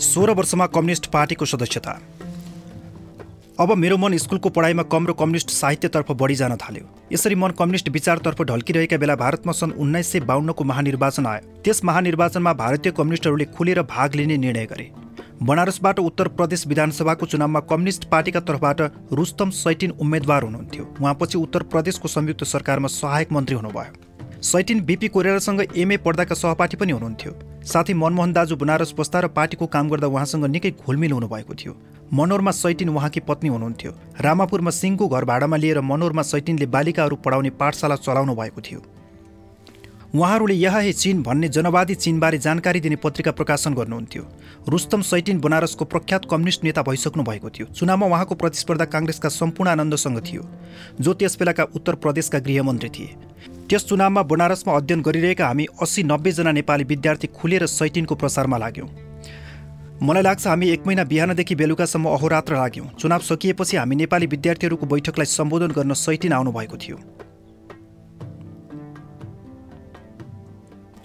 सोह्र वर्षमा कम्युनिस्ट पार्टीको सदस्यता। अब मेरो मन स्कुलको पढाइमा कम र कम्युनिस्ट साहित्यतर्फ बढी जान थाल्यो। यसरी मन कम्युनिस्ट विचारतर्फ ढल्किरहेका बेला भारतमा सन् उन्नाइस सय बाहन्नको महानिर्वाचन आयो। त्यस महानिर्वाचनमा भारतीय कम्युनिस्टहरूले खुलेर भाग लिने निर्णय गरे। बनारसबाट उत्तर प्रदेश विधानसभाको चुनावमा कम्युनिस्ट पार्टीका तर्फबाट रुस्तम सैटिन उम्मेद्वार हुनुहुन्थ्यो। उहाँपछि उत्तर प्रदेशको संयुक्त सरकारमा सहायक मन्त्री हुनुभयो। सैटिन बिपी कोइरालासँग एमए पढ्दाका सहपाठी पनि हुनुहुन्थ्यो। साथै मनमोहन दाजु बनारस बस्दा र पार्टीको काम गर्दा उहाँसँग निकै घुलमिल हुनुभएको थियो। मनोरमा सैटिन उहाँकी पत्नी हुनुहुन्थ्यो। रामापुरमा सिंहको घर भाडामा लिएर मनोरमा सैटिनले बालिकाहरू पढाउने पाठशाला चलाउनु भएको थियो। उहाँहरूले यहाँ हे चिन भन्ने जनवादी चिनबारे जानकारी दिने पत्रिका प्रकाशन गर्नुहुन्थ्यो। रुस्तम सैटिन बनारसको प्रख्यात कम्युनिस्ट नेता भइसक्नु भएको थियो। चुनावमा उहाँको प्रतिस्पर्धा काङ्ग्रेसका सम्पूर्ण आनन्दसँग थियो जो त्यसबेलाका उत्तर प्रदेशका गृहमन्त्री थिए। त्यस चुनावमा बनारसमा अध्ययन गरिरहेका हामी अस्सी नब्बेजना नेपाली विद्यार्थी खुलेर सैटिनको प्रसारमा लाग्यौँ। मलाई लाग्छ हामी एक महिना बिहानदेखि बेलुकासम्म अहोरात्र लाग्यौँ। चुनाव सकिएपछि हामी नेपाली विद्यार्थीहरूको बैठकलाई सम्बोधन गर्न सैटिन आउनुभएको थियो।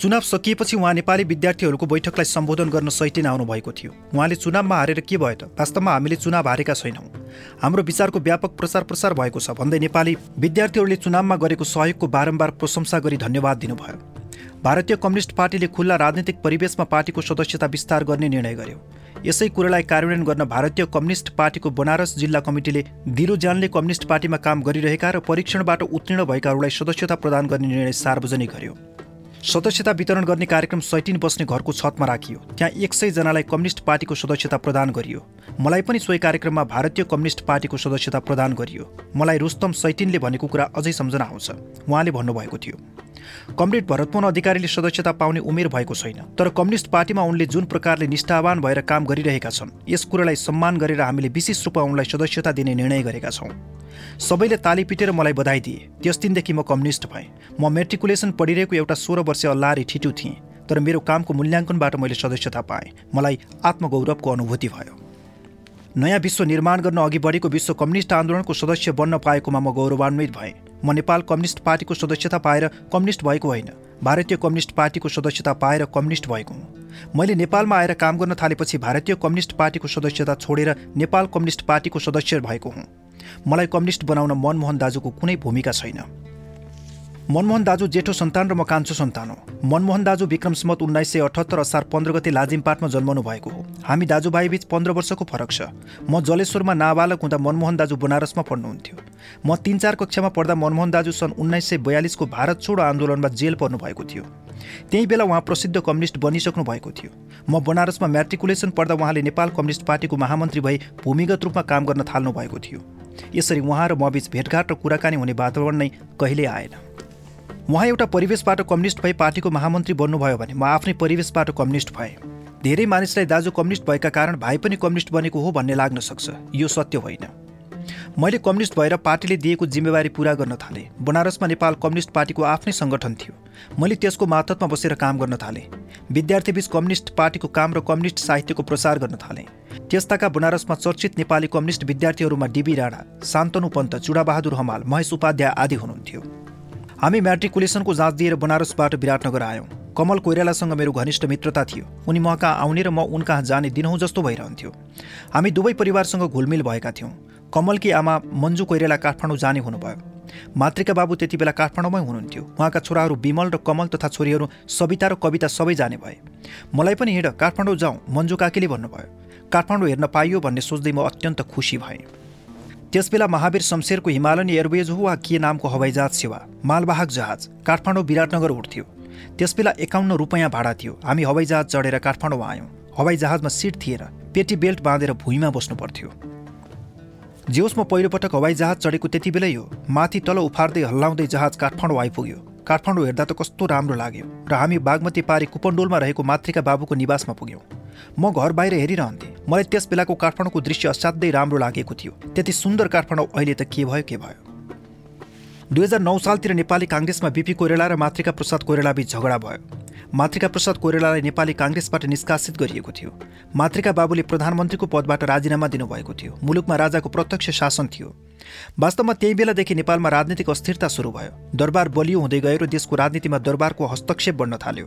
चुनाव सकिएपछि उहाँ नेपाली विद्यार्थीहरूको बैठकलाई सम्बोधन गर्न सैटिन आउनुभएको थियो। उहाँले चुनावमा हारेर के भयो त? वास्तवमा हामीले चुनाव हारेका छैनौँ। हाम्रो विचारको व्यापक प्रचार प्रसार भएको छ भन्दै नेपाली विद्यार्थीहरूले चुनावमा गरेको सहयोगको बारम्बार प्रशंसा गरी धन्यवाद दिनुभयो। भारतीय कम्युनिस्ट पार्टीले खुल्ला राजनीतिक परिवेशमा पार्टीको सदस्यता विस्तार गर्ने निर्णय गर्यो। यसै कुरालाई कार्यान्वयन गर्न भारतीय कम्युनिस्ट पार्टीको बनारस जिल्ला कमिटीले दिरुजानले कम्युनिस्ट पार्टीमा काम गरिरहेका र परीक्षणबाट उत्तीर्ण भएकाहरूलाई सदस्यता प्रदान गर्ने निर्णय सार्वजनिक गर्यो। सदस्यता वितरण गर्ने कार्यक्रम सैटिन बस्ने घरको छतमा राखियो। त्यहाँ एक सयजनालाई कम्युनिस्ट पार्टीको सदस्यता प्रदान गरियो। मलाई पनि सोही कार्यक्रममा भारतीय कम्युनिस्ट पार्टीको सदस्यता प्रदान गरियो। मलाई रुस्तम सैटिनले भनेको कुरा अझै सम्झना आउँछ। उहाँले भन्नुभएको थियो। कमरेड भरतमोहन अधिकारीले सदस्यता पाउने उमेर भएको छैन तर कम्युनिस्ट पार्टीमा उनले जुन प्रकारले निष्ठावान भएर काम गरिरहेका छन् यस कुरालाई सम्मान गरेर हामीले विशेष रूपमा उनलाई सदस्यता दिने निर्णय गरेका छौँ। सबैले ताली पिटेर मलाई बधाई दिए। त्यस दिनदेखि म कम्युनिस्ट भएँ। म मेट्रिकुलेसन पढिरहेको एउटा सोह्र वर्ष अल्लारी ठिटु थिएँ तर मेरो कामको मूल्याङ्कनबाट मैले सदस्यता पाएँ। मलाई आत्मगौरवको अनुभूति भयो। नयाँ विश्व निर्माण गर्न अघि बढेको विश्व कम्युनिस्ट आन्दोलनको सदस्य बन्न पाएकोमा म गौरवान्वित भएँ। म नेपाल कम्युनिस्ट पार्टीको सदस्यता पाएर कम्युनिस्ट भएको होइन। भारतीय कम्युनिस्ट पार्टीको सदस्यता पाएर कम्युनिस्ट भएको हुँ। मैले नेपालमा आएर काम गर्न थालेपछि भारतीय कम्युनिस्ट पार्टीको सदस्यता छोडेर नेपाल कम्युनिस्ट पार्टीको सदस्य भएको हुँ। मलाई कम्युनिस्ट बनाउन मनमोहन दाजुको कुनै भूमिका छैन। मनमोहन दाजु जेठो सन्तान र म कान्छो सन्तान हो। मनमोहन दाजु विक्रम सम्मत उन्नाइस सय अठहत्तर असार पन्ध्र गते लाजिमपाटमा जन्मनु भएको हो। हामी दाजुभाइबीच पन्ध्र वर्षको फरक छ। म जलेश्वरमा नाबालक हुँदा मनमोहन दाजु बनारसमा पढ्नुहुन्थ्यो। म तिन चार कक्षामा पढ्दा मनमोहन दाजु सन् उन्नाइस सय बयालिसको भारत छोडो आन्दोलनमा जेल पर्नु भएको थियो। त्यही बेला उहाँ प्रसिद्ध कम्युनिस्ट बनिसक्नु भएको थियो। म बनारसमा म्याट्रिकुलेसन पढ्दा उहाँले नेपाल कम्युनिस्ट पार्टीको महामन्त्री भई भूमिगत रूपमा काम गर्न थाल्नु भएको थियो। यसरी उहाँ र म बीच भेटघाट र कुराकानी हुने वातावरण नै कहिले आएन। उहाँ एउटा परिवेशबाट कम्युनिस्ट भई पार्टीको महामन्त्री बन्नुभयो भने म आफ्नै परिवेशबाट कम्युनिस्ट भएँ। धेरै मानिसलाई दाजु कम्युनिस्ट भएका कारण भाइ पनि कम्युनिस्ट बनेको हो भन्ने लाग्न सक्छ। यो सत्य होइन। मैले कम्युनिस्ट भएर पार्टीले दिएको जिम्मेवारी पुरा गर्न थालेँ। बनारसमा नेपाल कम्युनिस्ट पार्टीको आफ्नै सङ्गठन थियो। मैले त्यसको मातहतमा बसेर काम गर्न थालेँ। विद्यार्थीबीच कम्युनिस्ट पार्टीको काम र कम्युनिस्ट साहित्यको प्रसार गर्न थालेँ। त्यस्ताका बनारसमा चर्चित नेपाली कम्युनिस्ट विद्यार्थीहरूमा डिबी राणा शान्तनु पन्त चुडाबहादुर हमाल महेश उपाध्याय आदि हुनुहुन्थ्यो। हामी म्याट्रिकुलेसनको जाँच दिएर बनारसबाट विराटनगर आयौँ। कमल कोइरालासँग मेरो घनिष्ठ मित्रता थियो। उनी म कहाँ आउने र म उनकहाँ जाने दिनहुँ जस्तो भइरहन्थ्यो। हामी दुवै परिवारसँग घुलमिल भएका थियौँ। कमलकी आमा मन्जु कोइराला काठमाडौँ जाने हुनुभयो। मातृका बाबु त्यति बेला काठमाडौँमै हुनुहुन्थ्यो। उहाँका छोराहरू विमल र कमल तथा छोरीहरू सविता र कविता सबै जाने भए। मलाई पनि हिँड काठमाडौँ जाउँ मन्जु काकीले भन्नुभयो। काठमाडौँ हेर्न पाइयो भन्ने सोच्दै म अत्यन्त खुसी भएँ। त्यसबेला महावीर शमशेरको हिमालयन एयरवेज हो वा के नामको हवाईजहाज सेवा? मालवाहक जहाज काठमाडौँ विराटनगर उठ्थ्यो। त्यसबेला एकाउन्न रुपियाँ भाडा थियो। हामी हवाईजहाज चढेर काठमाडौँ आयौँ। हवाईजहाजमा सिट थिएन। पेटी बेल्ट बाँधेर भुइँमा बस्नु पर्थ्यो। जेहोस् म पहिलोपटक हवाईजहाज चढेको त्यति बेलै हो। माथि तल उफार्दै हल्लाउँदै जहाज काठमाडौँ आइपुग्यो। काठमाडौँ हेर्दा त कस्तो राम्रो लाग्यो र हामी बागमती पारी कुपन्डोलमा रहेको मातृका बाबुको निवासमा पुग्यौँ। म घर बाहिर हेरिरहन्थेँ। मलाई त्यस बेलाको काठमाडौँको दृश्य असाध्यै राम्रो लागेको थियो। त्यति सुन्दर काठमाडौँ अहिले त के भयो के भयो? दुई हजार नौ सालतिर नेपाली काङ्ग्रेसमा बिपी कोइराला र मातृका प्रसाद कोइरालाबीच झगडा भयो। मातृका प्रसाद कोइरालालाई नेपाली काङ्ग्रेसबाट निष्कासित गरिएको थियो। मातृका बाबुले प्रधानमन्त्रीको पदबाट राजीनामा दिनुभएको थियो। मुलुकमा राजाको प्रत्यक्ष शासन थियो। वास्तवमा त्यही बेलादेखि नेपालमा राजनीतिक अस्थिरता सुरु भयो। दरबार बलियो हुँदै गयो र देशको राजनीतिमा दरबारको हस्तक्षेप बढ्न थाल्यो।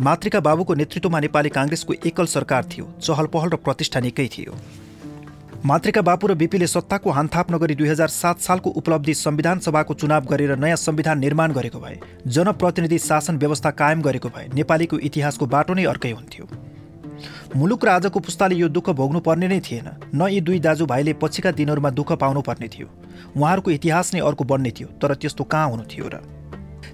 मातृका बाबुको नेतृत्वमा नेपाली काङ्ग्रेसको एकल सरकार थियो। चहल पहल र प्रतिष्ठा निकै थियो। मातृका बापु र बिपीले सत्ताको हानथाप नगरी दुई हजार सात सालको उपलब्धि संविधान सभाको चुनाव गरेर नयाँ संविधान निर्माण गरेको भए जनप्रतिनिधि शासन व्यवस्था कायम गरेको भए नेपालीको इतिहासको बाटो नै अर्कै हुन्थ्यो। मुलुक र आजको पुस्ताले यो दुःख भोग्नु पर्ने नै थिएन। न यी दुई दाजुभाइले पछिका दिनहरूमा दुःख पाउनुपर्ने थियो। उहाँहरूको इतिहास नै अर्को बन्ने थियो तर त्यस्तो कहाँ हुनु थियो र?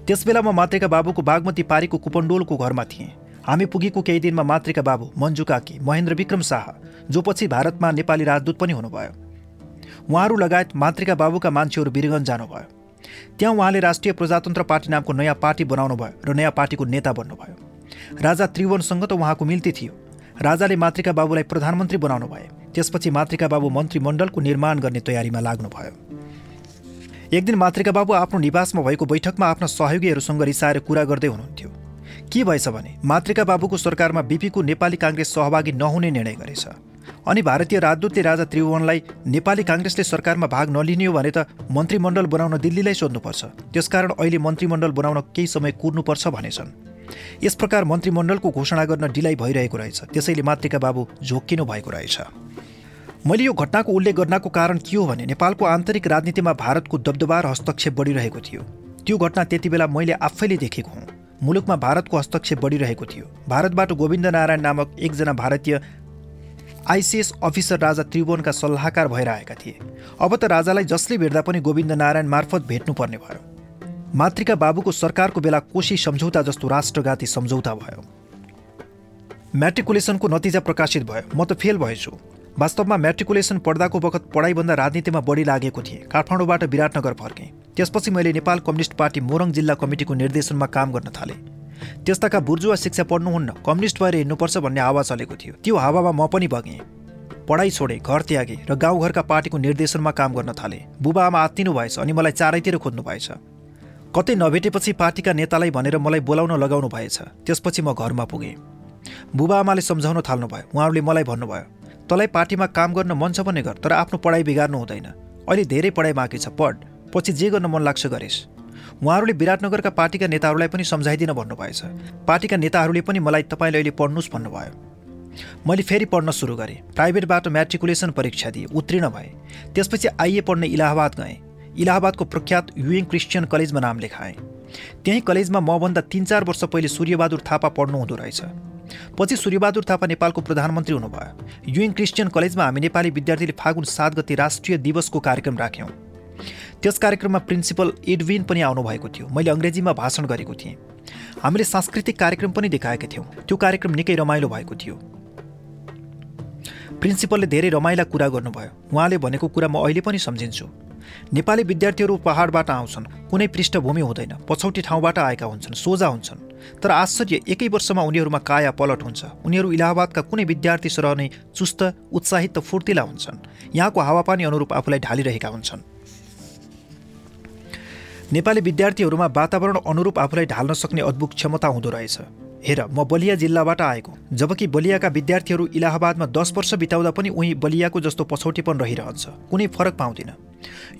त्यसबेला म मातृका बाबुको बागमती पारीको कुपन्डोलको घरमा थिएँ। हामी पुगेको केही दिनमा मातृका बाबु मन्जु काकी महेन्द्र विक्रम शाह जो पछि भारतमा नेपाली राजदूत पनि हुनुभयो। उहाँहरू लगायत मातृका बाबुका मान्छेहरू वीरगञ्ज जानुभयो। त्यहाँ उहाँले राष्ट्रिय प्रजातन्त्र पार्टी नामको नयाँ पार्टी बनाउनु भयो र नयाँ पार्टीको नेता बन्नुभयो। राजा त्रिभुवनसँग त उहाँको मिल्ती थियो। राजाले मातृका बाबुलाई प्रधानमन्त्री बनाउनु भए। त्यसपछि मातृका बाबु मन्त्रीमण्डलको निर्माण गर्ने तयारीमा लाग्नुभयो एक दिन मातृका बाबु आफ्नो निवासमा भएको बैठकमा आफ्ना सहयोगीहरूसँग रिसाएर कुरा गर्दै हुनुहुन्थ्यो। के भएछ भने मातृका बाबुको सरकारमा बिपीको नेपाली काङ्ग्रेस सहभागी नहुने निर्णय गरेछ। अनि भारतीय राजदूतले राजा त्रिभुवनलाई नेपाली काङ्ग्रेसले सरकारमा भाग नलिने हो भने त मन्त्रीमण्डल बनाउन दिल्लीलाई सोध्नुपर्छ। त्यसकारण अहिले मन्त्रीमण्डल बनाउन केही समय कुर्नुपर्छ भनेछन्। यस प्रकार मन्त्रीमण्डलको घोषणा गर्न ढिलाइ भइरहेको रहेछ। त्यसैले मातृका बाबु झोक्किनु भएको रहेछ। मैले यो घटनाको उल्लेख गर्नको कारण के हो भने नेपालको आन्तरिक राजनीतिमा भारतको दबदबा र हस्तक्षेप बढिरहेको थियो। त्यो घटना त्यति बेला मैले आफैले देखेको हुँ। मुलुकमा भारतको हस्तक्षेप बढिरहेको थियो। भारतबाट गोविन्द नारायण नामक एकजना भारतीय आइसिएस अफिसर राजा त्रिभुवनका सल्लाहकार भएर आएका थिए। अब त राजालाई जसले भेट्दा पनि गोविन्द नारायण मार्फत भेट्नुपर्ने भयो। मातृका बाबुको सरकारको बेला कोशी सम्झौता जस्तो राष्ट्रघाती सम्झौता भयो। म्याट्रिकुलेसनको नतिजा प्रकाशित भयो। म त फेल भएछु। वास्तवमा म्याट्रिकुलेसन पढ्दाको बखत पढाइभन्दा राजनीतिमा बढी लागेको थिएँ। काठमाडौँबाट विराटनगर फर्केँ। त्यसपछि मैले नेपाल कम्युनिस्ट पार्टी मोरङ जिल्ला कमिटीको निर्देशनमा काम गर्न थालेँ। त्यस्ताका बुर्जुवा शिक्षा पढ्नुहुन्न कम्युनिस्ट भएर हिँड्नुपर्छ भन्ने हावा चलेको थियो। त्यो हावामा म पनि बगेँ पढाइ छोडेँ घर त्यागेँ र गाउँघरका पार्टीको निर्देशनमा काम गर्न थालेँ। बुबा आमा आत्तिनु भएछ अनि मलाई चारैतिर खोज्नु भएछ। कतै नभेटेपछि पार्टीका नेतालाई भनेर मलाई बोलाउन लगाउनु भएछ। त्यसपछि म घरमा पुगेँ। बुबा आमाले सम्झाउन थाल्नुभयो। उहाँहरूले मलाई भन्नुभयो तँलाई पार्टीमा काम गर्न मन छ भने गर तर आफ्नो पढाइ बिगार्नु हुँदैन। अहिले धेरै पढाइ बाँकी छ पढ। पछि जे गर्न मन लाग्छ गरेस् उहाँहरूले विराटनगरका पार्टीका नेताहरूलाई पनि सम्झाइदिन भन्नुभएछ। पार्टीका नेताहरूले पनि मलाई तपाईँले अहिले पढ्नुहोस् भन्नुभयो। मैले फेरि पढ्न सुरु गरेँ। प्राइभेटबाट म्याट्रिकुलेसन परीक्षा दिएँ। उत्तीर्ण भएँ। त्यसपछि आइए पढ्ने इलाहाबाद गएँ। इलाहाबादको प्रख्यात युएङ क्रिस्चियन कलेजमा नाम लेखाएँ। त्यही कलेजमा मभन्दा तिन चार वर्ष पहिले सूर्यबहादुर थापा पढ्नु हुँदो रहेछ। पछि सूर्यबहादुर थापा नेपालको प्रधानमन्त्री हुनुभयो। युएङ क्रिस्चियन कलेजमा हामी नेपाली विद्यार्थीले फागुन सात गति राष्ट्रिय दिवसको कार्यक्रम राख्यौँ। त्यस कार्यक्रममा प्रिन्सिपल एडविन पनि आउनुभएको थियो। मैले अङ्ग्रेजीमा भाषण गरेको थिएँ। हामीले सांस्कृतिक कार्यक्रम पनि देखाएका थियौँ। त्यो कार्यक्रम निकै रमाइलो भएको थियो। प्रिन्सिपलले धेरै रमाइला कुरा गर्नुभयो। उहाँले भनेको कुरा म अहिले पनि सम्झिन्छु। नेपाली विद्यार्थीहरू पहाडबाट आउँछन्। कुनै पृष्ठभूमि हुँदैन। पछौटी ठाउँबाट आएका हुन्छन्। सोझा हुन्छन्। तर आश्चर्य एकै वर्षमा उनीहरूमा काया पलट हुन्छ। उनीहरू इलाहाबादका कुनै विद्यार्थी सरह नै चुस्त उत्साहित फुर्तिला हुन्छन्। यहाँको हावापानी अनुरूप आफूलाई ढालिरहेका हुन्छन्। नेपाली विद्यार्थीहरूमा वातावरण अनुरूप आफूलाई ढाल्न सक्ने अद्भुत क्षमता हुँदो रहेछ। हेर म बलिया जिल्लाबाट आएको। जबकि बलियाका विद्यार्थीहरू इलाहाबादमा दस वर्ष बिताउँदा पनि उही बलियाको जस्तो पछौटीपन रहिरहन्छ। कुनै फरक पाउँदिन।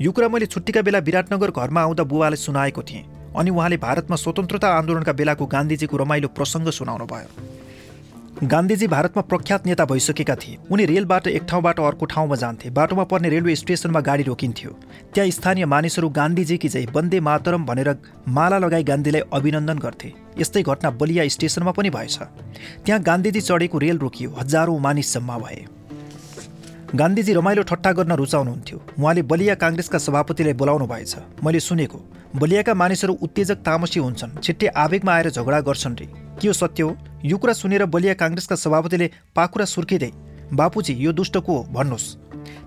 यो कुरा मैले छुट्टीका बेला विराटनगर घरमा आउँदा बुवाले सुनाएको थिएँ। अनि उहाँले भारतमा स्वतन्त्रता आन्दोलनका बेलाको गान्धीजीको रमाइलो प्रसङ्ग सुनाउनु भयो गान्धीजी भारतमा प्रख्यात नेता भइसकेका थिए। उनी रेलबाट एक ठाउँबाट अर्को ठाउँमा जान्थे। बाटोमा पर्ने रेलवे स्टेसनमा गाडी रोकिन्थ्यो। त्यहाँ स्थानीय मानिसहरू गान्धीजीकी चाहिँ वन्दे मातरम भनेर माला लगाई गान्धीलाई अभिनन्दन गर्थे। यस्तै घटना बलिया स्टेसनमा पनि भएछ। त्यहाँ गान्धीजी चढेको रेल रोकियो। हजारौँ मानिस जम्मा भए। गान्धीजी रमाइलो ठट्टा गर्न रुचाउनुहुन्थ्यो। उहाँले बलिया काङ्ग्रेसका सभापतिलाई बोलाउनु भएछ। मैले सुनेको बलियाका मानिसहरू उत्तेजक तामसी हुन्छन्। छिट्टै आवेगमा आएर झगडा गर्छन् रे। के हो सत्य हो। यो कुरा सुनेर बलिया काङ्ग्रेसका सभापतिले पाखुरा सुर्किँदै बापुजी यो दुष्ट को हो? भन्नुहोस्।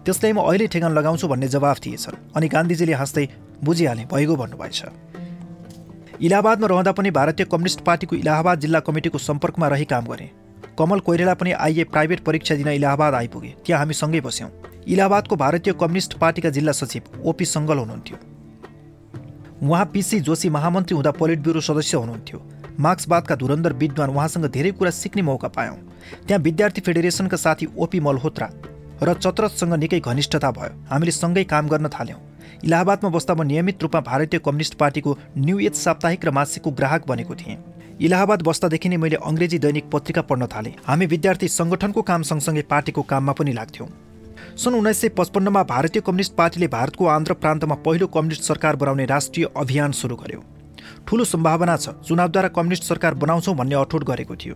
त्यसलाई म अहिले ठेगान लगाउँछु भन्ने जवाफ दिएछन् अनि गान्धीजीले हाँस्दै बुझिहाले भइगयो भन्नुभएछ। इलाहाबादमा रहँदा पनि भारतीय कम्युनिस्ट पार्टीको इलाहाबाद जिल्ला कमिटीको सम्पर्कमा रही काम गरेँ। कमल कोइरेला पनि आइए प्राइभेट परीक्षा दिन इलाहाबाद आइपुगे। त्यहाँ हामी सँगै बस्यौँ। इलाहाबादको भारतीय कम्युनिस्ट पार्टीका जिल्ला सचिव ओपी सङ्गल हुनुहुन्थ्यो। उहाँ पिसी जोशी महामन्त्री हुँदा पोलिट ब्युरो सदस्य हुनुहुन्थ्यो। मार्क्सवादका धुरन्धर विद्वान उहाँसँग धेरै कुरा सिक्ने मौका पायौँ। त्यहाँ विद्यार्थी फेडरेसनका साथी ओपी मल्होत्रा र चत्रतसँग निकै घनिष्ठता भयो। हामीले सँगै काम गर्न थाल्यौँ। इलाहाबादमा बस्दा म नियमित रूपमा भारतीय कम्युनिस्ट पार्टीको न्यु एज साप्ताहिक र मासिकको ग्राहक बनेको थिएँ। इलाहाबाद बस्दादेखि नै मैले अङ्ग्रेजी दैनिक पत्रिका पढ्न थालेँ। हामी विद्यार्थी सङ्गठनको काम सँगसँगै पार्टीको काममा पनि लाग्थ्यौँ। सन् उन्नाइस सय पचपन्नमा भारतीय कम्युनिस्ट पार्टीले भारतको आन्ध्र प्रान्तमा पहिलो कम्युनिस्ट सरकार बनाउने राष्ट्रिय अभियान सुरु गर्यो। ठूलो सम्भावना छ चुनावद्वारा कम्युनिस्ट सरकार बनाउँछौँ भन्ने अठोट गरेको थियो।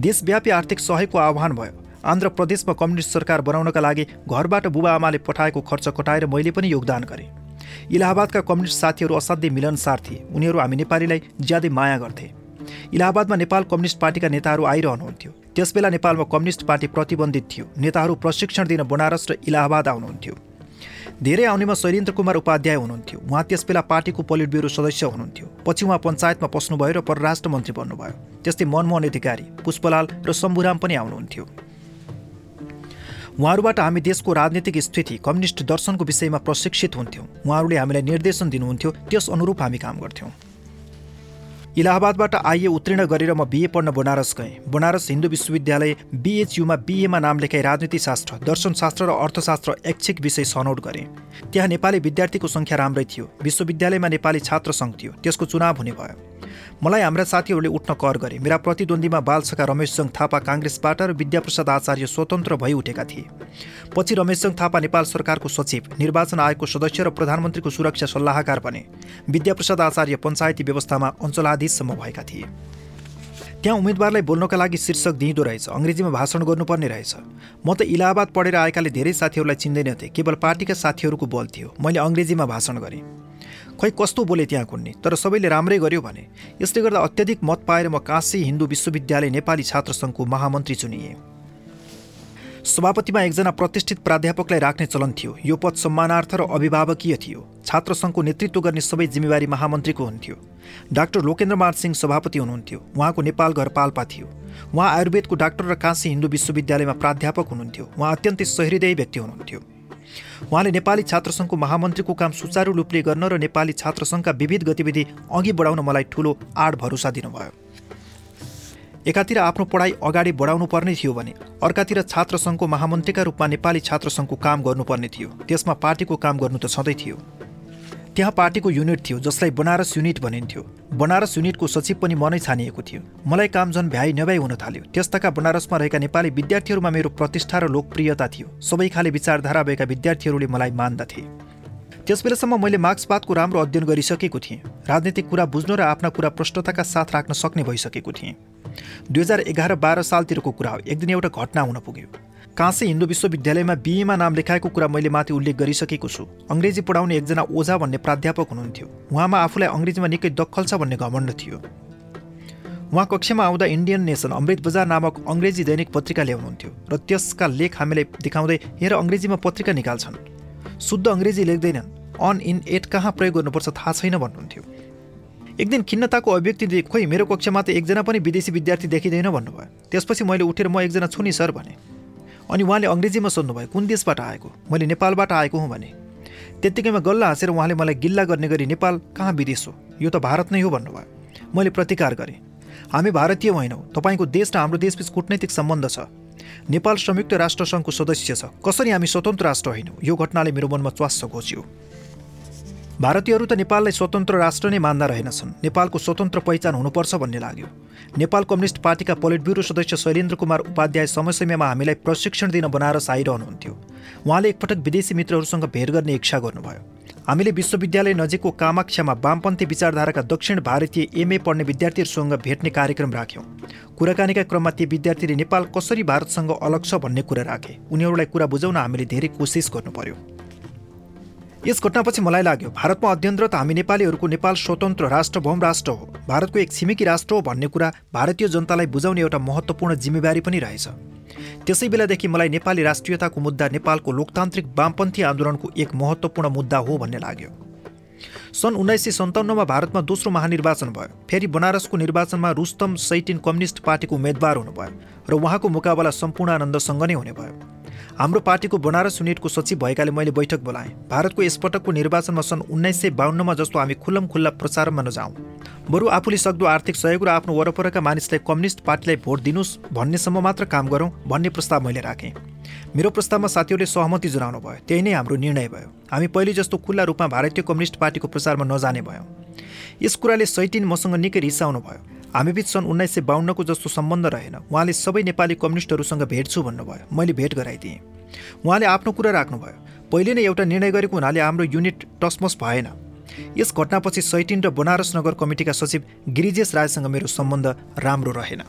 देशव्यापी आर्थिक सहयोगको आह्वान भयो। आन्ध्र प्रदेशमा कम्युनिस्ट सरकार बनाउनका लागि घरबाट बुबा आमाले पठाएको खर्च कटाएर मैले पनि योगदान गरेँ। इलाहाबादका कम्युनिस्ट साथीहरू असाध्यै मिलनसार थिए। उनीहरू हामी नेपालीलाई ज्यादै माया गर्थे। इलाहाबादमा नेपाल कम्युनिस्ट पार्टीका नेताहरू आइरहनुहुन्थ्यो। त्यसबेला नेपालमा कम्युनिस्ट पार्टी प्रतिबन्धित थियो। नेताहरू प्रशिक्षण दिन बनारस र इलाहाबाद आउनुहुन्थ्यो। धेरै आउनेमा शैलेन्द्र कुमार उपाध्याय हुनुहुन्थ्यो। उहाँ त्यसबेला पार्टीको पोलिट ब्युरो सदस्य हुनुहुन्थ्यो। पछि उहाँ पञ्चायतमा पस्नुभयो र परराष्ट्र मन्त्री बन्नुभयो। त्यस्तै मनमोहन अधिकारी पुष्पलाल र शम्भुराम पनि आउनुहुन्थ्यो। उहाँहरूबाट हामी देशको राजनीतिक स्थिति कम्युनिस्ट दर्शनको विषयमा प्रशिक्षित हुन्थ्यौँ। उहाँहरूले हामीलाई निर्देशन दिनुहुन्थ्यो। त्यस अनुरूप हामी काम गर्थ्यौँ। इलाहाबादबाट आइए उत्तीर्ण गरेर म बिए पढ्न बनारस गएँ। बनारस हिन्दू विश्वविद्यालय बिएचयुमा बिएमा नाम लेखाइ राजनीतिशास्त्र दर्शनशास्त्र र अर्थशास्त्र ऐच्छिक विषय छनौट गरेँ। त्यहाँ नेपाली विद्यार्थीको सङ्ख्या राम्रै थियो। विश्वविद्यालयमा नेपाली छात्र सङ्घ थियो। त्यसको चुनाव हुने भयो। मलाई हाम्रा साथीहरूले उठ्न कर गरे। मेरा प्रतिद्वन्दीमा बालसका रमेशजङ थापा काङ्ग्रेसबाट र विद्याप्रसाद आचार्य स्वतन्त्र भई उठेका थिए। पछि रमेशजङ थापा नेपाल सरकारको सचिव निर्वाचन आयोगको सदस्य र प्रधानमन्त्रीको सुरक्षा सल्लाहकार बने। विद्याप्रसाद आचार्य पञ्चायती व्यवस्थामा अञ्चलाधीशसम्म भएका थिए। त्यहाँ उम्मेदवारलाई बोल्नका लागि शीर्षक दिइँदो रहेछ अङ्ग्रेजीमा भाषण गर्नुपर्ने रहेछ। म त इलाहाबाद पढेर आएकाले धेरै साथीहरूलाई चिन्दैनथेँ केवल पार्टीका साथीहरूको बल थियो। मैले अङ्ग्रेजीमा भाषण गरेँ। खै कस्तो बोले त्यहाँ कुन्ने? तर सबैले राम्रै गर्यो भने। यसले गर्दा अत्याधिक मत पाएर म काशी हिन्दू विश्वविद्यालय नेपाली छात्र सङ्घको महामन्त्री चुनिएँ। सभापतिमा एकजना प्रतिष्ठित प्राध्यापकलाई राख्ने चलन थियो। यो पद सम्मानार्थ र अभिभावकीय थियो। छात्र सङ्घको नेतृत्व गर्ने सबै जिम्मेवारी महामन्त्रीको हुन्थ्यो। डाक्टर लोकेन्द्रमान सिंह सभापति हुनुहुन्थ्यो। उहाँको नेपाल घर पाल्पा थियो। उहाँ आयुर्वेदको डाक्टर र काशी हिन्दू विश्वविद्यालयमा प्राध्यापक हुनुहुन्थ्यो। उहाँ अत्यन्तै सहृदय व्यक्ति हुनुहुन्थ्यो। उहाँले नेपाली छात्र सङ्घको महामन्त्रीको काम सुचारू रूपले गर्न र नेपाली छात्र सङ्घका विविध गतिविधि अघि बढाउन मलाई ठुलो आड भरोसा दिनुभयो। एकातिर आफ्नो पढाइ अगाडि बढाउनु पर्ने थियो भने अर्कातिर छात्र सङ्घको महामन्त्रीका रूपमा नेपाली छात्र सङ्घको काम गर्नुपर्ने थियो। त्यसमा पार्टीको काम गर्नु त छँदै थियो। त्यहाँ पार्टीको युनिट थियो जसलाई बनारस युनिट भनिन्थ्यो। बनारस युनिटको सचिव पनि मनै छानिएको थियो। मलाई काम झन् भ्याइ नभ्याइ हुन थाल्यो। त्यस्ताका बनारसमा रहेका नेपाली विद्यार्थीहरूमा मेरो प्रतिष्ठा र लोकप्रियता थियो। सबै खाले विचारधारा भएका विद्यार्थीहरूले मलाई मान्दथे। त्यस बेलासम्म मैले मार्क्सवादको राम्रो अध्ययन गरिसकेको थिएँ। राजनीतिक कुरा बुझ्न र आफ्ना कुरा प्रष्टताका साथ राख्न सक्ने भइसकेको थिएँ। दुई हजार एघार बाह्र सालतिरको कुरा हो। एक दिन एउटा घटना हुन पुग्यो। काँसी हिन्दू विश्वविद्यालयमा बिएमा नाम लेखाएको कुरा मैले माथि उल्लेख गरिसकेको छु। अङ्ग्रेजी पढाउने एकजना ओझा भन्ने प्राध्यापक हुनुहुन्थ्यो। उहाँमा आफूलाई अङ्ग्रेजीमा निकै दखल छ भन्ने घमण्ड थियो। उहाँ कक्षामा आउँदा इन्डियन नेसन अमृत बजार नामक अङ्ग्रेजी दैनिक पत्रिका ल्याउनुहुन्थ्यो र त्यसका लेख हामीलाई देखाउँदै हेर अङ्ग्रेजीमा पत्रिका निकाल्छन्। शुद्ध अङ्ग्रेजी लेख्दैनन्। अन इन एट कहाँ प्रयोग गर्नुपर्छ थाहा छैन भन्नुहुन्थ्यो। एक दिन खिन्नताको अभिव्यक्ति खोइ मेरो कक्षामा त एकजना पनि विदेशी विद्यार्थी देखिँदैन भन्नुभयो। त्यसपछि मैले उठेर म एकजना छु नि सर भने। अनि उहाँले अङ्ग्रेजीमा सोध्नुभयो कुन देशबाट आएको? मैले नेपालबाट आएको हुँ भने। त्यत्तिकैमा गल्ल हाँसेर उहाँले मलाई गिल्ला गर्ने गरी नेपाल कहाँ विदेश हो? यो त भारत नै हो भन्नुभयो। मैले प्रतिकार गरेँ। हामी भारतीय होइनौँ तपाईँको देश र हाम्रो देशबीच कुटनैतिक सम्बन्ध छ। नेपाल संयुक्त राष्ट्रसङ्घको सदस्य छ। कसरी हामी स्वतन्त्र राष्ट्र होइनौँ? यो घटनाले मेरो मनमा च्वास्स घोच्यो। भारतीयहरू त नेपाललाई स्वतन्त्र राष्ट्र नै मान्दा रहेनछन्। नेपालको स्वतन्त्र पहिचान हुनुपर्छ भन्ने लाग्यो। नेपाल कम्युनिस्ट पार्टीका पोलिट ब्युरो सदस्य शैलेन्द्र कुमार उपाध्याय समय समयमा हामीलाई प्रशिक्षण दिन बनारस आइरहनुहुन्थ्यो। उहाँले एकपटक विदेशी मित्रहरूसँग भेट गर्ने इच्छा गर्नुभयो। हामीले विश्वविद्यालय नजिकको कामाक्षामा वामपन्थी विचारधाराका दक्षिण भारतीय एमए पढ्ने विद्यार्थीहरूसँग भेट्ने कार्यक्रम राख्यौँ। कुराकानीका क्रममा ती विद्यार्थीले नेपाल कसरी भारतसँग अलग छ भन्ने कुरा राखे। उनीहरूलाई कुरा बुझाउन हामीले धेरै कोसिस गर्नु पर्यो। यस घटनापछि मलाई लाग्यो भारतमा अध्ययनरत हामी नेपालीहरूको नेपाल स्वतन्त्र राष्ट्रभौम राष्ट्र हो। भारतको एक छिमेकी राष्ट्र हो भन्ने कुरा भारतीय जनतालाई बुझाउने एउटा महत्त्वपूर्ण जिम्मेवारी पनि रहेछ। त्यसै बेलादेखि मलाई नेपाली राष्ट्रियताको मुद्दा नेपालको लोकतान्त्रिक वामपन्थी आन्दोलनको एक महत्त्वपूर्ण मुद्दा हो भन्ने लाग्यो। सन् उन्नाइस सय सन्ताउन्नमा भारतमा दोस्रो महानिर्वाचन भयो। फेरि बनारसको निर्वाचनमा रुस्तम सैटिन कम्युनिस्ट पार्टीको उम्मेद्वार हुनुभयो र उहाँको मुकाबला सम्पूर्णानन्दसँग नै हुने भयो। हाम्रो पार्टीको बनारस युनिटको सचिव भएकाले मैले बैठक बोलाएँ। भारतको यसपटकको निर्वाचनमा सन् उन्नाइस सय बाहन्नमा जस्तो हामी खुल्लम खुल्ला प्रचारमा नजाउँ बरु आफूले सक्दो आर्थिक सहयोग र आफ्नो वरपरका मानिसलाई कम्युनिस्ट पार्टीलाई भोट दिनुहोस् भन्नेसम्म मात्र काम गरौँ भन्ने प्रस्ताव मैले राखेँ। मेरो प्रस्तावमा साथीहरूले सहमति जनाउनु भयो। त्यही नै हाम्रो निर्णय भयो। हामी पहिले जस्तो खुल्ला रूपमा भारतीय कम्युनिस्ट पार्टीको प्रचारमा नजाने भयौँ। यस कुराले सैटिन मसँग निकै रिसाउनु भयो। हामीबिच सन् उन्नाइस सय बाहन्नको जस्तो सम्बन्ध रहेन। उहाँले सबै नेपाली कम्युनिस्टहरूसँग भेट्छु भन्नुभयो। मैले भेट गराइदिएँ। उहाँले आफ्नो कुरा राख्नुभयो। पहिले नै एउटा निर्णय गरेको हुनाले हाम्रो युनिट टसमस भएन। यस घटनापछि सैटिन र बनारस नगर कमिटीका सचिव गिरिजेश रायसँग मेरो सम्बन्ध राम्रो रहेन।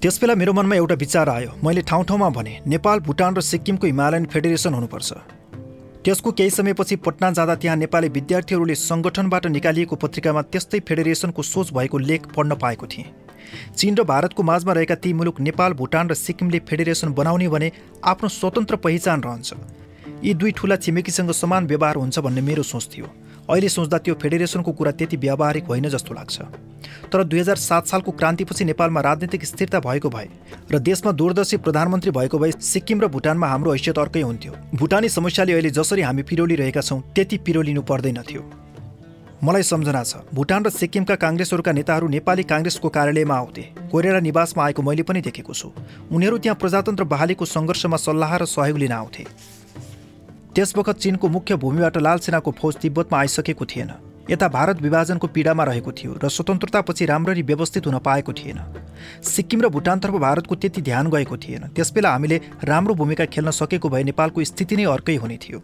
त्यसबेला मेरो मनमा एउटा विचार आयो। मैले ठाउँ ठाउँमा भने नेपाल भुटान र सिक्किमको हिमालयन फेडरेसन हुनुपर्छ। त्यसको केही समयपछि पटना जाँदा त्यहाँ नेपाली विद्यार्थीहरूले सङ्गठनबाट निकालिएको पत्रिकामा त्यस्तै फेडरेसनको सोच भएको लेख पढ्न पाएको थिएँ। चीन र भारतको माझमा रहेका ती मुलुक नेपाल भुटान र सिक्किमले फेडरेसन बनाउने भने आफ्नो स्वतन्त्र पहिचान रहन्छ। यी दुई ठुला छिमेकीसँग समान व्यवहार हुन्छ भन्ने मेरो सोच थियो। अहिले सोच्दा त्यो फेडरेसनको कुरा त्यति व्यावहारिक होइन जस्तो लाग्छ। तर दुई हजार सात सालको क्रान्तिपछि नेपालमा राजनीतिक स्थिरता भएको भए र देशमा दूरदर्शी प्रधानमन्त्री भएको भए सिक्किम र भुटानमा हाम्रो हैसियत अर्कै हुन्थ्यो। भुटानी समस्याले अहिले जसरी हामी पिरोलिरहेका छौँ त्यति पिरोलिनु पर्दैनथ्यो मलाई सम्झना छ भुटान र सिक्किमका काङ्ग्रेसहरूका नेताहरू नेपाली काङ्ग्रेसको कार्यालयमा आउँथे। कोइराला निवासमा आएको मैले पनि देखेको छु। उनीहरू त्यहाँ प्रजातन्त्र बहालीको सङ्घर्षमा सल्लाह र सहयोग लिन आउँथे। त्यसवखत चिनको मुख्य भूमिबाट लाल सेनाको फौज तिब्बतमा आइसकेको थिएन। यता भारत विभाजनको पीडामा रहेको थियो र स्वतन्त्रतापछि राम्ररी व्यवस्थित हुन पाएको थिएन। सिक्किम र भुटानतर्फ भारतको त्यति ध्यान गएको थिएन। त्यसबेला हामीले राम्रो भूमिका खेल्न सकेको भए नेपालको स्थिति नै अर्कै हुने थियो।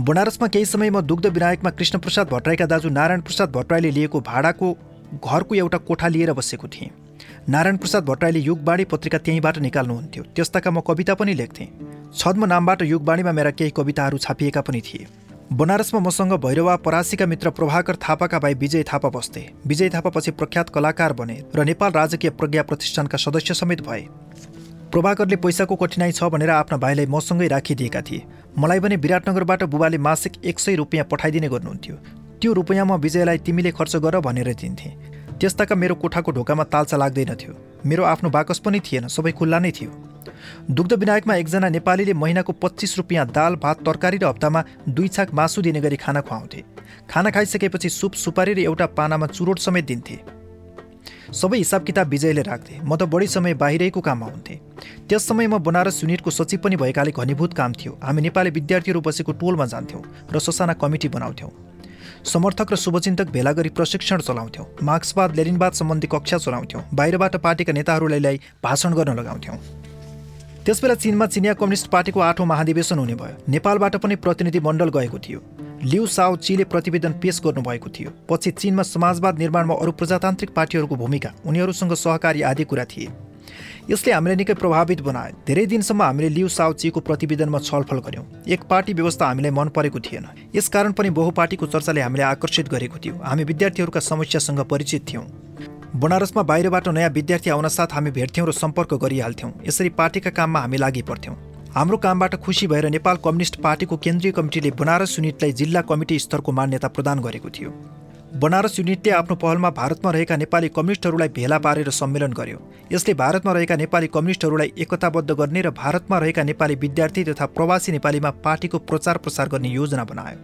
बनारसमा केही समयमा दुग्ध विनायकमा कृष्णप्रसाद भट्टराईका दाजु नारायण प्रसाद भट्टराईले लिएको भाडाको घरको एउटा कोठा लिएर बसेको थिएँ। नारायण प्रसाद भट्टराईले युगबाणी पत्रिका त्यहीँबाट निकाल्नुहुन्थ्यो। त्यस्ताका म कविता पनि लेख्थेँ। छद्म नामबाट युगबाणीमा मेरा केही कविताहरू छापिएका पनि थिए। बनारसमा मसँग भैरवा परासीका मित्र प्रभाकर थापाका भाइ विजय थापा बस्थे। विजय थापा पछि प्रख्यात कलाकार बने र नेपाल राजकीय प्रज्ञा प्रतिष्ठानका सदस्य समेत भए। प्रभाकरले पैसाको कठिनाई छ भनेर आफ्ना भाइलाई मसँगै राखिदिएका थिए। मलाई पनि विराटनगरबाट बुबाले मासिक एक सय रुपियाँ पठाइदिने गर्नुहुन्थ्यो। त्यो रुपियाँ म विजयलाई तिमीले खर्च गर भनेर दिन्थेँ। त्यस्ताका मेरो कोठाको ढोकामा तालचा लाग्दैनथ्यो मेरो आफ्नो बाकस पनि थिएन सबै खुल्ला नै थियो। दुग्ध विनायकमा एकजना नेपालीले महिनाको पच्चिस रुपियाँ दाल भात तरकारी र हप्तामा दुई छाक मासु दिने गरी खाना खुवाउँथे। खाना खाइसकेपछि सुप सुपारी र एउटा पानामा चुरोट समेत दिन्थे। सबै हिसाब किताब विजयले राख्थे। म त बढी समय बाहिरैको काममा हुन्थेँ। त्यस समय म बनारस युनिटको सचिव पनि भएकाले घनीभूत काम थियो। हामी नेपाली विद्यार्थीहरू बसेको टोलमा जान्थ्यौँ र ससाना कमिटी बनाउँथ्यौँ। समर्थक र शुभचिन्तक भेला गरी प्रशिक्षण चलाउँथ्यौँ। मार्क्सवाद लेनिनवाद सम्बन्धी कक्षा चलाउँथ्यौँ। बाहिरबाट पार्टीका नेताहरूलाई भाषण गर्न लगाउँथ्यौँ। त्यसबेला चिनमा चिनिया कम्युनिस्ट पार्टीको आठौँ महाधिवेशन हुने भयो। नेपालबाट पनि प्रतिनिधि मण्डल गएको थियो। लिउ साओ चीले प्रतिवेदन पेश गर्नुभएको थियो। पछि चिनमा समाजवाद निर्माणमा अरू प्रजातान्त्रिक पार्टीहरूको भूमिका उनीहरूसँग सहकारी आदि कुरा थिए। यसले हामीलाई निकै प्रभावित बनायो। धेरै दिनसम्म हामीले लिउ साउचीको प्रतिवेदनमा छलफल गऱ्यौँ। एक पार्टी व्यवस्था हामीलाई मन परेको थिएन। यसकारण पनि बहुपार्टीको चर्चाले हामीलाई आकर्षित गरेको थियो। हामी विद्यार्थीहरूका समस्यासँग परिचित थियौँ। बनारसमा बाहिरबाट नयाँ विद्यार्थी आउन साथ हामी भेट्थ्यौँ र सम्पर्क गरिहाल्थ्यौँ। यसरी पार्टीका काममा हामी लागि पर्थ्यौँ हाम्रो कामबाट खुसी भएर नेपाल कम्युनिस्ट पार्टीको केन्द्रीय कमिटीले बनारस युनिटलाई जिल्ला कमिटी स्तरको मान्यता प्रदान गरेको थियो। बनारस युनिटले आफ्नो पहलमा भारतमा रहेका नेपाली कम्युनिस्टहरूलाई भेला पारेर सम्मेलन गर्यो। यसले भारतमा रहेका नेपाली कम्युनिस्टहरूलाई एकताबद्ध गर्ने र भारतमा रहेका नेपाली विद्यार्थी तथा प्रवासी नेपालीमा पार्टीको प्रचार प्रसार गर्ने योजना बनायो।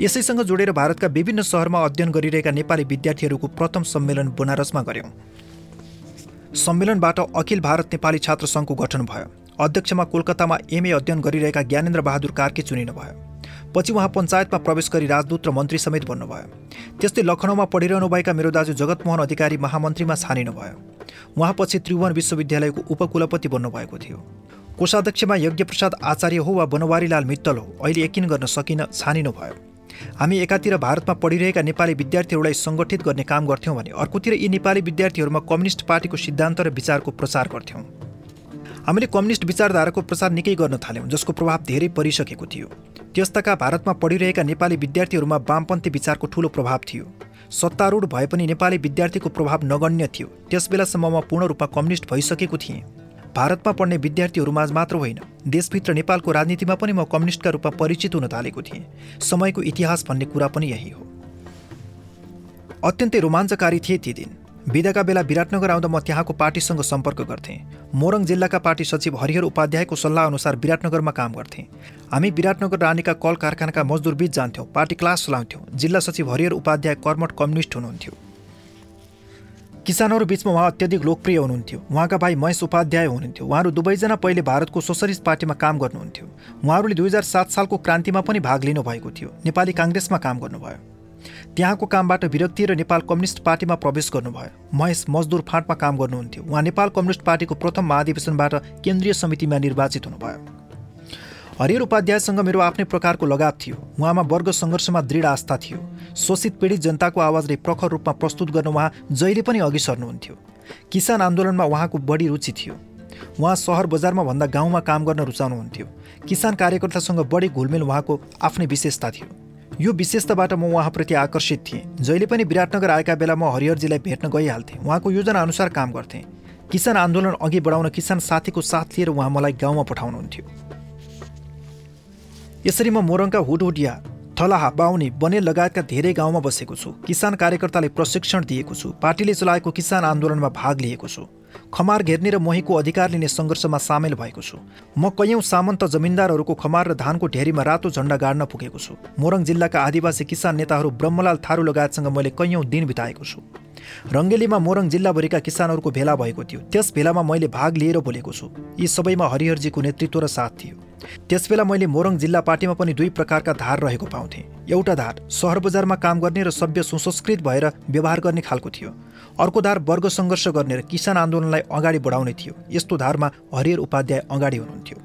यसैसँग जोडेर भारतका विभिन्न सहरमा अध्ययन गरिरहेका नेपाली विद्यार्थीहरूको प्रथम सम्मेलन बनारसमा गर्यौँ। सम्मेलनबाट अखिल भारत नेपाली छात्र सङ्घको गठन भयो। अध्यक्षमा कोलकातामा एमए अध्ययन गरिरहेका ज्ञानेन्द्र बहादुर कार्की चुनिनुभयो। पछि उहाँ पञ्चायतमा प्रवेश गरी राजदूत र मन्त्री समेत बन्नुभयो। त्यस्तै लखनऊमा पढिरहनुभएका मेरो दाजु जगतमोहन अधिकारी महामन्त्रीमा छानिनुभयो उहाँ पछि त्रिभुवन विश्वविद्यालयको उपकुलपति बन्नुभएको थियो। कोषाध्यक्षमा यज्ञप्रसाद आचार्य हो वा बनवारीलाल मित्तल हो अहिले यकिन गर्न सकिन छानिनुभयो हामी एकातिर भारतमा पढिरहेका नेपाली विद्यार्थीहरूलाई सङ्गठित गर्ने काम गर्थ्यौँ भने अर्कोतिर यी नेपाली विद्यार्थीहरूमा कम्युनिस्ट पार्टीको सिद्धान्त र विचारको प्रचार गर्थ्यौँ। हामीले कम्युनिस्ट विचारधाराको प्रचार निकै गर्न थाल्यौँ जसको प्रभाव धेरै परिसकेको थियो। त्यस्ताका भारतमा पढिरहेका नेपाली विद्यार्थीहरूमा वामपन्थी विचारको ठूलो प्रभाव थियो। सत्तारूढ भए पनि नेपाली विद्यार्थीको प्रभाव नगण्य थियो। त्यस बेलासम्म म पूर्ण रूपमा कम्युनिस्ट भइसकेको थिएँ। भारतमा पढ्ने विद्यार्थीहरूमा मात्र होइन देशभित्र नेपालको राजनीतिमा पनि म कम्युनिस्टका रूपमा परिचित हुन थालेको थिएँ। समयको इतिहास भन्ने कुरा पनि यही हो। अत्यन्तै रोमाञ्चकारी थिए ती दिन। विदाका बेला विराटनगर आउँदा म त्यहाँको पार्टीसँग सम्पर्क गर्थेँ। मोरङ जिल्लाका पार्टी सचिव हरिहर उपाध्यायको सल्लाह अनुसार विराटनगरमा काम गर्थेँ। हामी विराटनगर रानीका कल कारखानाका मजदुर बीच जान्थ्यौँ पार्टी क्लास चलाउँथ्यौँ जिल्ला सचिव हरिहर उपाध्याय कर्मठ कम्युनिस्ट हुनुहुन्थ्यो। किसानहरू बिचमा उहाँ अत्यधिक लोकप्रिय हुनुहुन्थ्यो। उहाँका भाइ महेश उपाध्याय हुनुहुन्थ्यो। उहाँहरू दुवैजना पहिले भारतको सोसलिस्ट पार्टीमा काम गर्नुहुन्थ्यो। उहाँहरूले दुई हजार सालको क्रान्तिमा पनि भाग लिनुभएको थियो। नेपाली काङ्ग्रेसमा काम गर्नुभयो। त्यहाँको कामबाट विरक्ति र नेपाल कम्युनिस्ट पार्टीमा प्रवेश गर्नुभयो। महेश मजदुर फाँटमा काम गर्नुहुन्थ्यो। उहाँ नेपाल कम्युनिस्ट पार्टीको प्रथम महाधिवेशनबाट केन्द्रीय समितिमा निर्वाचित हुनुभयो। हरिहर उपाध्यायसँग मेरो आफ्नै प्रकारको लगाव थियो। उहाँमा वर्ग सङ्घर्षमा दृढ आस्था थियो। शोषित पीडित जनताको आवाजले प्रखर रूपमा प्रस्तुत गर्न उहाँ जहिले पनि अघि सर्नुहुन्थ्यो। किसान आन्दोलनमा उहाँको बढी रुचि थियो। उहाँ सहर बजारमा भन्दा गाउँमा काम गर्न रुचाउनुहुन्थ्यो। किसान कार्यकर्तासँग बढी घुलमेल उहाँको आफ्नै विशेषता थियो। यो विशेषताबाट म उहाँप्रति आकर्षित थिएँ। जहिले पनि विराटनगर आएका बेला म हरिहरजीलाई भेट्न गइहाल्थेँ। उहाँको योजना अनुसार काम गर्थेँ। किसान आन्दोलन अघि बढाउन किसान साथीको साथ लिएर उहाँ मलाई गाउँमा पठाउनुहुन्थ्यो। यसरी म मोरङका हुडहुडिया थलाहा बाहुनी बनेल लगायतका धेरै गाउँमा बसेको छु। किसान कार्यकर्तालाई प्रशिक्षण दिएको छु। पार्टीले चलाएको किसान आन्दोलनमा भाग लिएको छु। खमार घेर्ने र मोहीको अधिकार लिने सङ्घर्षमा सामेल भएको छु। म कैयौँ सामन्त जमिनदारहरूको खमार र धानको ढेरीमा रातो झन्डा गाड्न पुगेको छु। मोरङ जिल्लाका आदिवासी किसान नेताहरू ब्रह्मलाल थारू लगायतसँग मैले कैयौँ दिन बिताएको छु। रङ्गेलीमा मोरङ जिल्लाभरिका किसानहरूको भेला भएको थियो। त्यस भेलामा मैले भाग लिएर बोलेको छु। यी सबैमा हरिहरजीको नेतृत्व र साथ थियो। त्यसबेला मैले मोरङ जिल्ला पार्टीमा पनि दुई प्रकारका धार रहेको पाउँथेँ। एउटा धार सहर बजारमा काम गर्ने र सभ्य सुसंस्कृत भएर व्यवहार गर्ने खालको थियो। अर्को धार वर्ग सङ्घर्ष गर्ने र किसान आन्दोलनलाई अगाडि बढाउने थियो। यस्तो धारमा हरिहर उपाध्याय अगाडि हुनुहुन्थ्यो।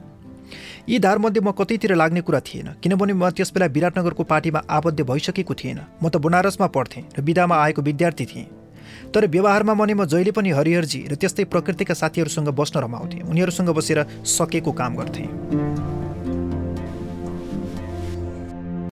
यी धारमध्ये म कतैतिर लाग्ने कुरा थिएन किनभने म त्यसबेला विराटनगरको पार्टीमा आबद्ध भइसकेको थिएन। म त बनारसमा पढ्थेँ र विधामा आएको विद्यार्थी थिएँ। तर व्यवहारमा भने म जहिले पनि हरिहरजी र त्यस्तै प्रकृतिका साथीहरूसँग बस्न रमाउँथेँ। उनीहरूसँग बसेर सकेको काम गर्थेँ।